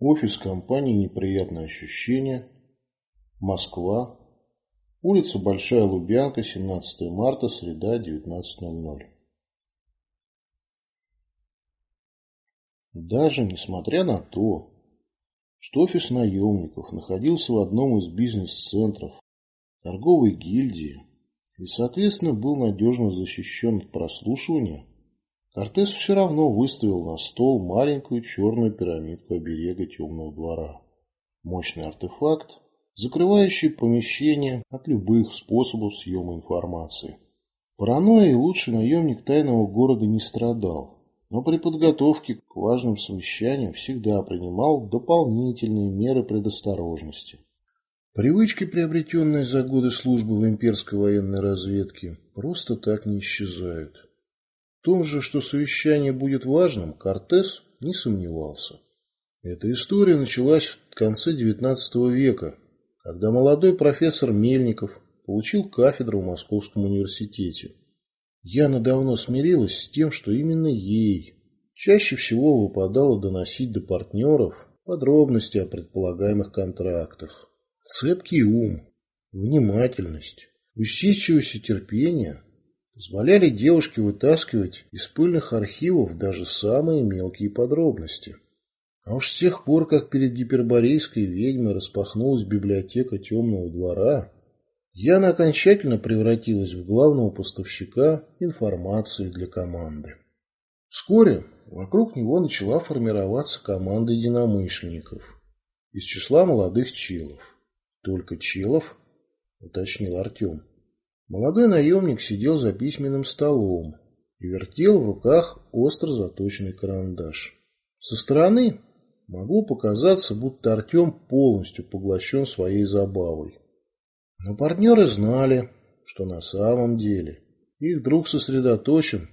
Офис компании «Неприятное ощущение», Москва, улица Большая Лубянка, 17 марта, среда, 19.00. Даже несмотря на то, что офис наемников находился в одном из бизнес-центров торговой гильдии и, соответственно, был надежно защищен от прослушивания, Кортес все равно выставил на стол маленькую черную пирамидку оберега темного двора. Мощный артефакт, закрывающий помещение от любых способов съема информации. Паранойей лучший наемник тайного города не страдал, но при подготовке к важным совещаниям всегда принимал дополнительные меры предосторожности. Привычки, приобретенные за годы службы в имперской военной разведке, просто так не исчезают. Том же, что совещание будет важным, Кортес не сомневался. Эта история началась в конце XIX века, когда молодой профессор Мельников получил кафедру в Московском университете. Яна давно смирилась с тем, что именно ей чаще всего выпадало доносить до партнеров подробности о предполагаемых контрактах. Цепкий ум, внимательность, усидчивость и терпение позволяли девушке вытаскивать из пыльных архивов даже самые мелкие подробности. А уж с тех пор, как перед гиперборейской ведьмой распахнулась библиотека темного двора, Яна окончательно превратилась в главного поставщика информации для команды. Вскоре вокруг него начала формироваться команда единомышленников из числа молодых челов. Только челов, уточнил Артем. Молодой наемник сидел за письменным столом и вертел в руках остро заточенный карандаш. Со стороны могло показаться, будто Артем полностью поглощен своей забавой. Но партнеры знали, что на самом деле их друг сосредоточен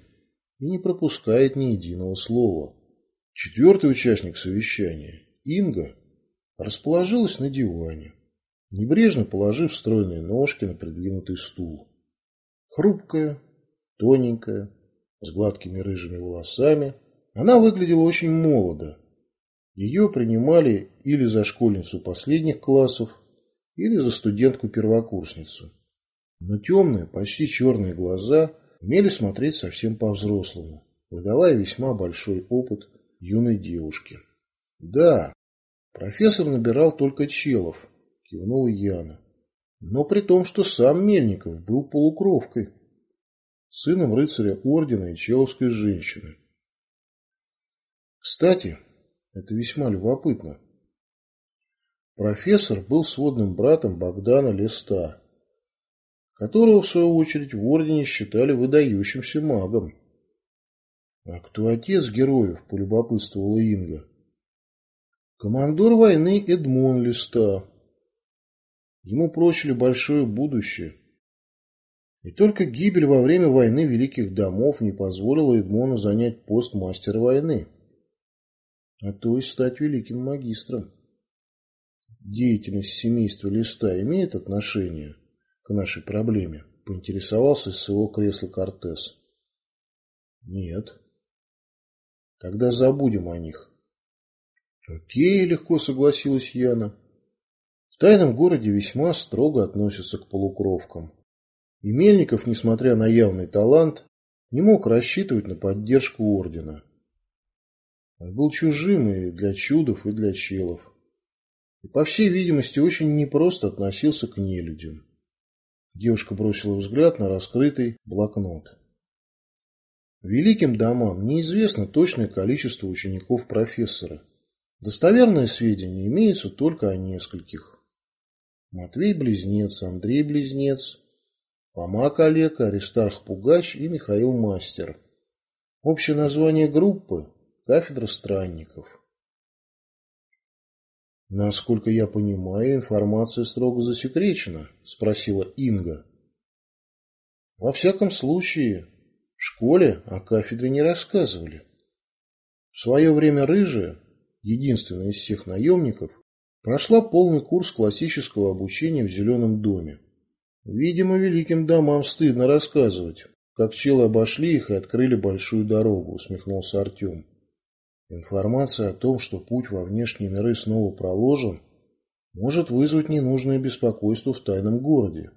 и не пропускает ни единого слова. Четвертый участник совещания, Инга, расположилась на диване небрежно положив стройные ножки на придвинутый стул. Хрупкая, тоненькая, с гладкими рыжими волосами, она выглядела очень молодо. Ее принимали или за школьницу последних классов, или за студентку-первокурсницу. Но темные, почти черные глаза умели смотреть совсем по-взрослому, выдавая весьма большой опыт юной девушки. Да, профессор набирал только челов, кивнула Яна. Но при том, что сам Мельников был полукровкой, сыном рыцаря ордена и человской женщины. Кстати, это весьма любопытно. Профессор был сводным братом Богдана Листа, которого, в свою очередь, в ордене считали выдающимся магом. А кто отец героев, полюбопытствовала Инга. Командор войны Эдмон Листа, Ему прочили большое будущее. И только гибель во время войны Великих Домов не позволила Эдмону занять пост мастера войны, а то и стать великим магистром. Деятельность семейства Листа имеет отношение к нашей проблеме? Поинтересовался из своего кресла Кортес. Нет. Тогда забудем о них. Окей, легко согласилась Яна. В тайном городе весьма строго относятся к полукровкам. И Мельников, несмотря на явный талант, не мог рассчитывать на поддержку ордена. Он был чужим и для чудов, и для челов. И, по всей видимости, очень непросто относился к нелюдям. Девушка бросила взгляд на раскрытый блокнот. Великим домам неизвестно точное количество учеников профессора. Достоверные сведения имеются только о нескольких. Матвей-близнец, Андрей-близнец, Фома Калека, Аристарх Пугач и Михаил Мастер. Общее название группы – кафедра странников. «Насколько я понимаю, информация строго засекречена?» – спросила Инга. «Во всяком случае, в школе о кафедре не рассказывали. В свое время Рыжая, единственная из всех наемников, Прошла полный курс классического обучения в Зеленом доме. Видимо, великим домам стыдно рассказывать, как челы обошли их и открыли большую дорогу, усмехнулся Артем. Информация о том, что путь во внешние миры снова проложен, может вызвать ненужное беспокойство в тайном городе,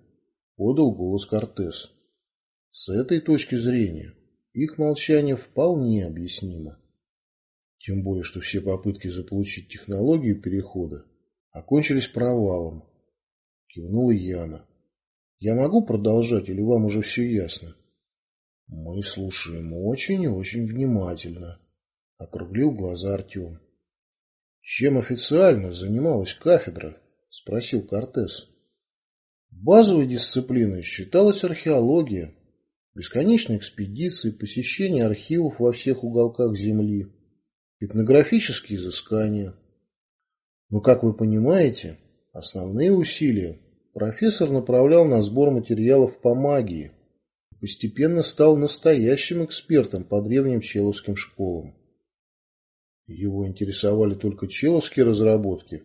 подал голос Кортес. С этой точки зрения их молчание вполне объяснимо. Тем более, что все попытки заполучить технологию перехода окончились провалом. Кивнула Яна. Я могу продолжать или вам уже все ясно? Мы слушаем очень и очень внимательно. Округлил глаза Артем. Чем официально занималась кафедра? Спросил Кортес. Базовой дисциплиной считалась археология, бесконечные экспедиции, посещение архивов во всех уголках Земли, этнографические изыскания. Но, как вы понимаете, основные усилия профессор направлял на сбор материалов по магии и постепенно стал настоящим экспертом по древним человским школам. Его интересовали только человские разработки.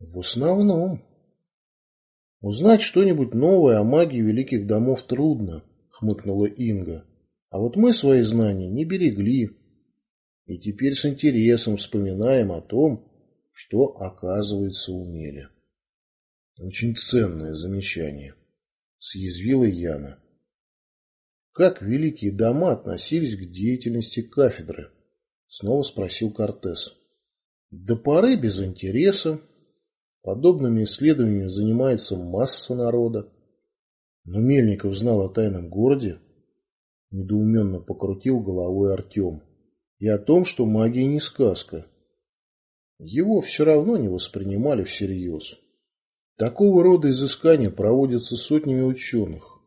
В основном. Узнать что-нибудь новое о магии великих домов трудно хмыкнула Инга. А вот мы свои знания не берегли. И теперь с интересом вспоминаем о том, что, оказывается, умели. Очень ценное замечание, съязвила Яна. Как великие дома относились к деятельности кафедры? Снова спросил Кортес. До поры без интереса. Подобными исследованиями занимается масса народа. Но Мельников знал о тайном городе, недоуменно покрутил головой Артем, и о том, что магия не сказка. Его все равно не воспринимали всерьез. Такого рода изыскания проводятся сотнями ученых,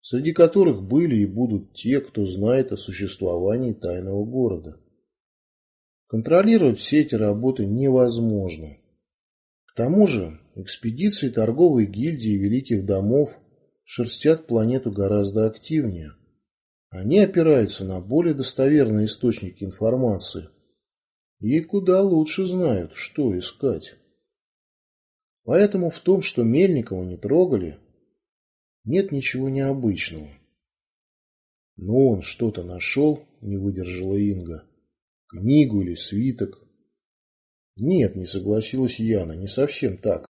среди которых были и будут те, кто знает о существовании тайного города. Контролировать все эти работы невозможно. К тому же экспедиции торговой гильдии великих домов шерстят планету гораздо активнее. Они опираются на более достоверные источники информации и куда лучше знают, что искать. Поэтому в том, что Мельникова не трогали, нет ничего необычного. Но он что-то нашел, не выдержала Инга. Книгу или свиток. Нет, не согласилась Яна, не совсем так.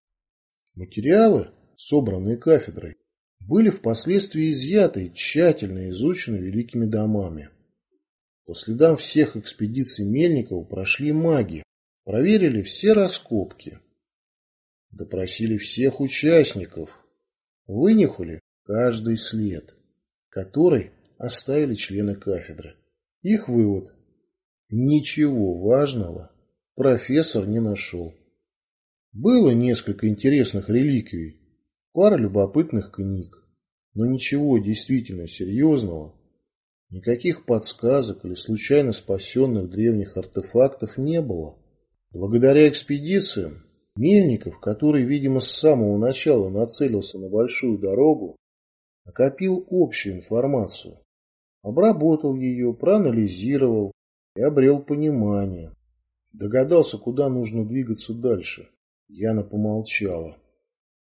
Материалы, собранные кафедрой, были впоследствии изъяты и тщательно изучены великими домами. По следам всех экспедиций Мельникова прошли маги, проверили все раскопки, допросили всех участников, вынюхали каждый след, который оставили члены кафедры. Их вывод – ничего важного профессор не нашел. Было несколько интересных реликвий, Пара любопытных книг, но ничего действительно серьезного, никаких подсказок или случайно спасенных древних артефактов не было. Благодаря экспедициям Мельников, который, видимо, с самого начала нацелился на большую дорогу, накопил общую информацию, обработал ее, проанализировал и обрел понимание. Догадался, куда нужно двигаться дальше. Яна помолчала.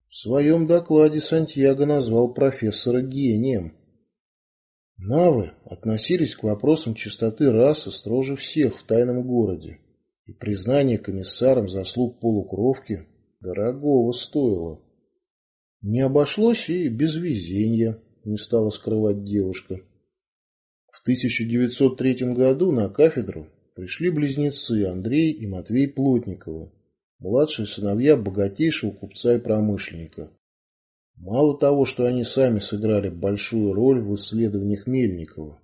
В своем докладе Сантьяго назвал профессора гением. Навы относились к вопросам чистоты расы строже всех в тайном городе, и признание комиссаром заслуг полукровки дорогого стоило. Не обошлось и без везения, не стала скрывать девушка. В 1903 году на кафедру пришли близнецы Андрей и Матвей Плотниковы, младшие сыновья богатейшего купца и промышленника. Мало того, что они сами сыграли большую роль в исследованиях Мельникова,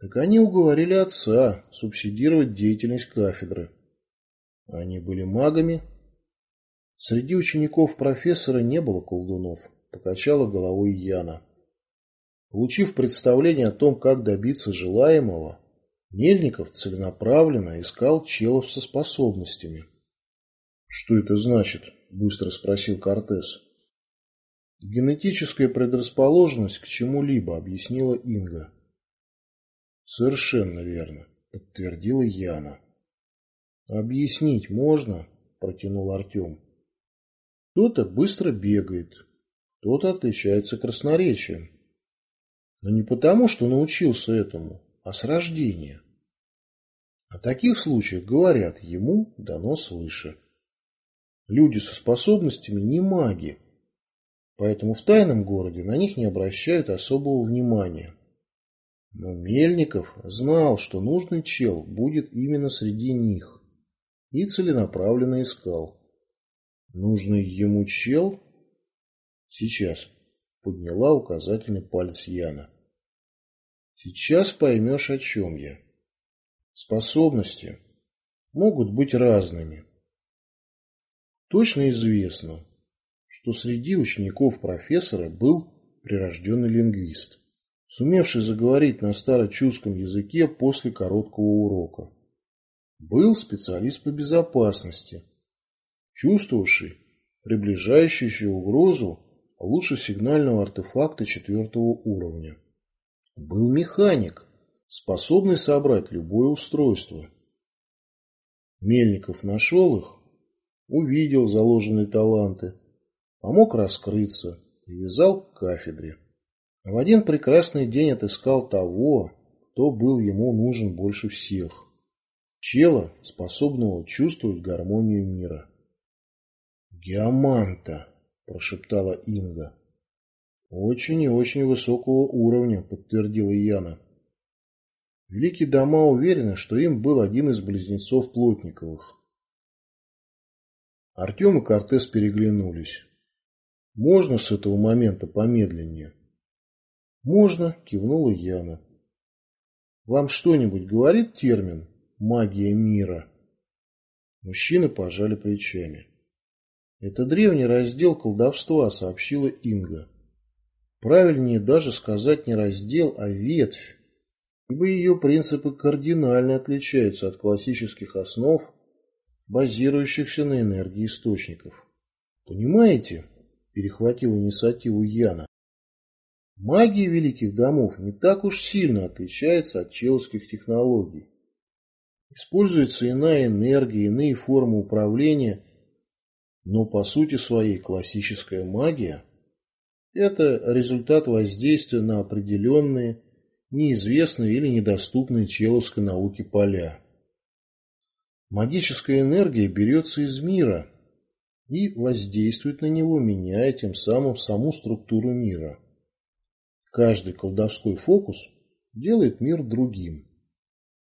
так они уговорили отца субсидировать деятельность кафедры. Они были магами. Среди учеников профессора не было колдунов, покачала головой Яна. Получив представление о том, как добиться желаемого, Мельников целенаправленно искал челов со способностями – «Что это значит?» – быстро спросил Кортес. «Генетическая предрасположенность к чему-либо», – объяснила Инга. «Совершенно верно», – подтвердила Яна. «Объяснить можно?» – протянул Артем. «Кто-то быстро бегает, кто-то отличается красноречием. Но не потому, что научился этому, а с рождения. О таких случаях говорят, ему дано свыше. Люди со способностями не маги, поэтому в тайном городе на них не обращают особого внимания. Но Мельников знал, что нужный чел будет именно среди них, и целенаправленно искал. Нужный ему чел? Сейчас. Подняла указательный палец Яна. Сейчас поймешь, о чем я. Способности могут быть разными. Точно известно, что среди учеников профессора был прирожденный лингвист, сумевший заговорить на старочуском языке после короткого урока. Был специалист по безопасности, чувствовавший приближающуюся угрозу лучше сигнального артефакта четвертого уровня. Был механик, способный собрать любое устройство. Мельников нашел их, увидел заложенные таланты, помог раскрыться, привязал к кафедре. А в один прекрасный день отыскал того, кто был ему нужен больше всех. Чела, способного чувствовать гармонию мира. «Геоманта», – прошептала Инга. «Очень и очень высокого уровня», – подтвердила Яна. Великие дома уверены, что им был один из близнецов Плотниковых. Артем и Кортес переглянулись. «Можно с этого момента помедленнее?» «Можно», – кивнула Яна. «Вам что-нибудь говорит термин «магия мира»?» Мужчины пожали плечами. «Это древний раздел колдовства», – сообщила Инга. Правильнее даже сказать не раздел, а ветвь, ибо ее принципы кардинально отличаются от классических основ, базирующихся на энергии источников. Понимаете, перехватил инициативу Яна, магия великих домов не так уж сильно отличается от человских технологий. Используется иная энергия, иные формы управления, но по сути своей классическая магия – это результат воздействия на определенные неизвестные или недоступные человской науке поля. Магическая энергия берется из мира и воздействует на него, меняя тем самым саму структуру мира. Каждый колдовской фокус делает мир другим.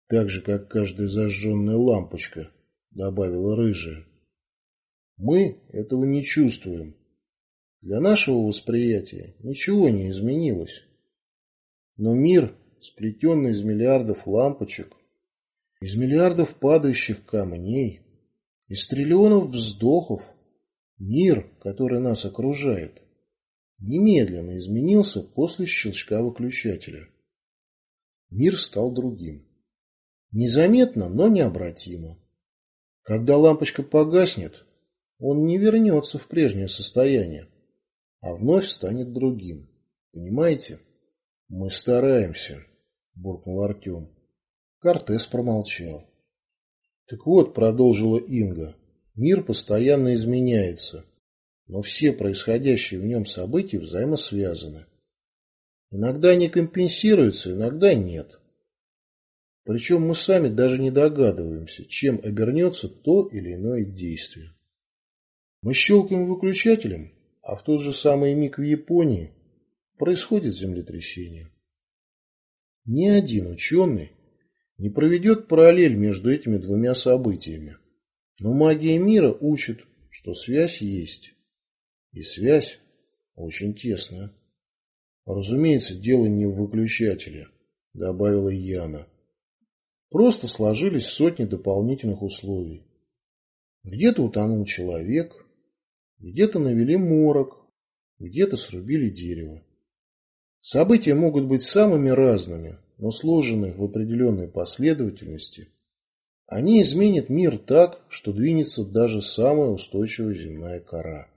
Так же, как каждая зажженная лампочка, добавила рыжая. Мы этого не чувствуем. Для нашего восприятия ничего не изменилось. Но мир, сплетенный из миллиардов лампочек, из миллиардов падающих камней, из триллионов вздохов, мир, который нас окружает, немедленно изменился после щелчка выключателя. Мир стал другим. Незаметно, но необратимо. Когда лампочка погаснет, он не вернется в прежнее состояние, а вновь станет другим. Понимаете? Мы стараемся, буркнул Артем. Кортес промолчал. Так вот, продолжила Инга, мир постоянно изменяется, но все происходящие в нем события взаимосвязаны. Иногда они компенсируются, иногда нет. Причем мы сами даже не догадываемся, чем обернется то или иное действие. Мы щелкаем выключателем, а в тот же самый миг в Японии происходит землетрясение. Ни один ученый не проведет параллель между этими двумя событиями. Но магия мира учит, что связь есть. И связь очень тесная. Разумеется, дело не в выключателе, добавила Яна. Просто сложились сотни дополнительных условий. Где-то утонул человек, где-то навели морок, где-то срубили дерево. События могут быть самыми разными, но сложенные в определенной последовательности. Они изменят мир так, что двинется даже самая устойчивая земная кора.